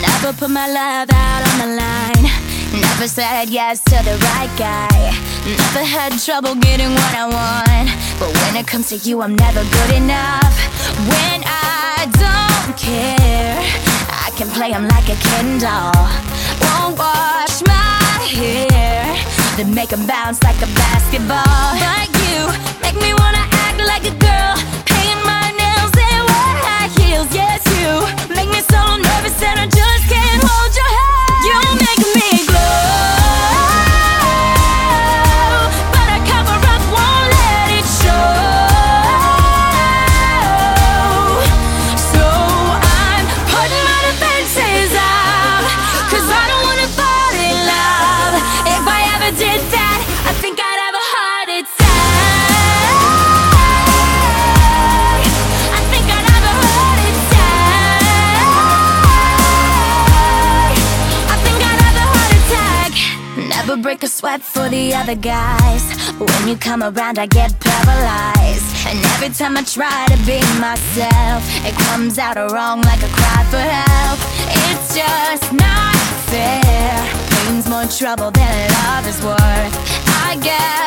Never put my love out on the line. Never said yes to the right guy. Never had trouble getting what I want. But when it comes to you, I'm never good enough. When I don't care, I can play him like a Ken doll. Won't wash my hair, then make him bounce like a basketball. But you make me wanna act like a girl, Never break a sweat for the other guys. When you come around, I get paralyzed. And every time I try to be myself, it comes out wrong like a cry for help. It's just not fair. Pain's more trouble than love is worth. I guess.